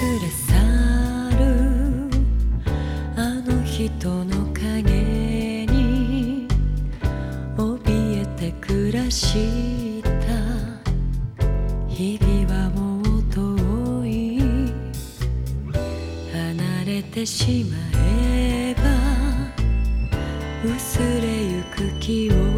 連れ去る。あの人の影に怯えて暮らした。日々はもう遠い。離れてしまえば薄れゆく記憶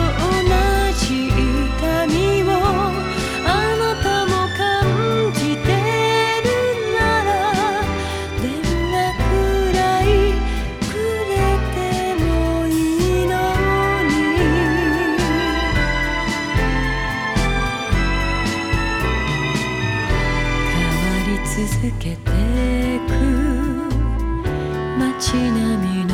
街起